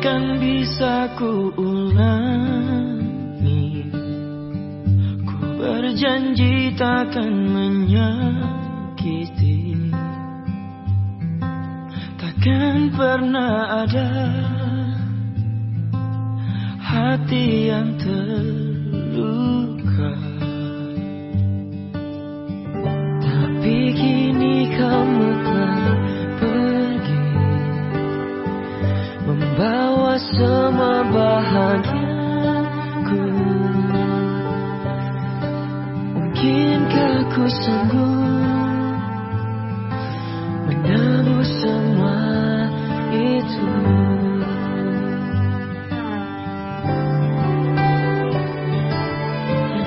Andaikan bisa ku ulangi. Ku berjanji takkan menyakiti. Takkan pernah ada Hati yang terluka semua bahagiaku Mungkinkah ku sanggup Menebus semua itu?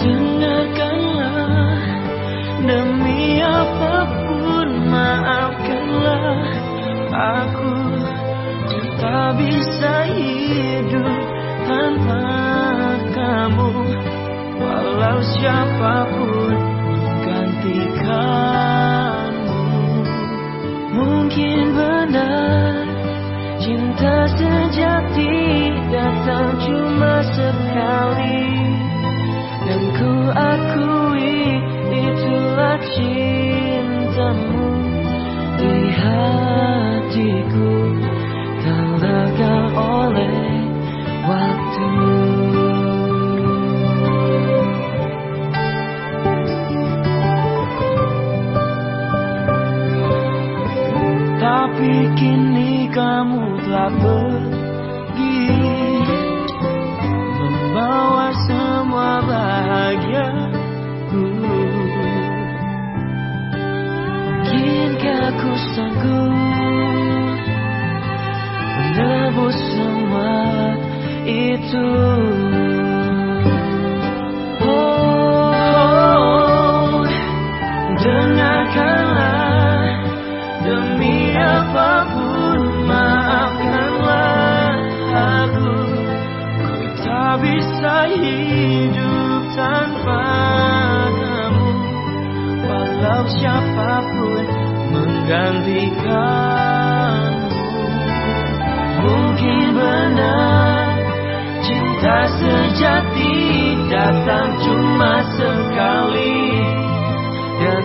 Dengarkanlah Demi apa pun maafkanlah aku tak bisa hidup tanpa kamu. Walau siapa pun menggantikanmu Mungkin benar cinta sejati datang cuma sekali. Dan ku akui Tapi kini kamu telah pergi. Membawa semua bahagiaku. Mungkinkah ku sanggup menebus semua itu hidup tanpa kamu. Walau siapa pun menggantikan Mungkin benar cinta sejati datang cuma sekali. Dan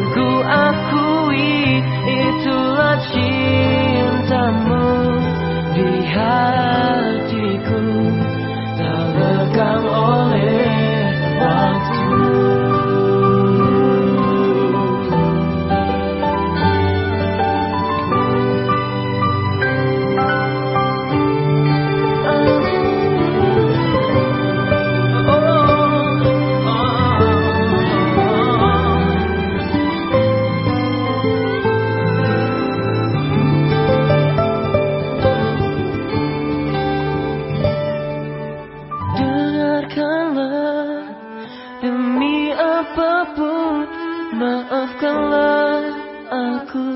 maafkanlah aku.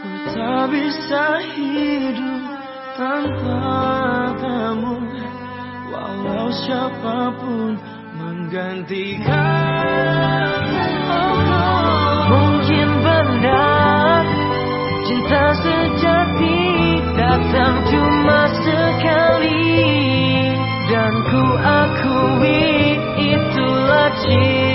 Ku tak bisa hidup tanpa kamu. Walau siapa pun menggantikan. Mungkin benar cinta sejati datang cuma sekali. Dan ku akui itulah cintamu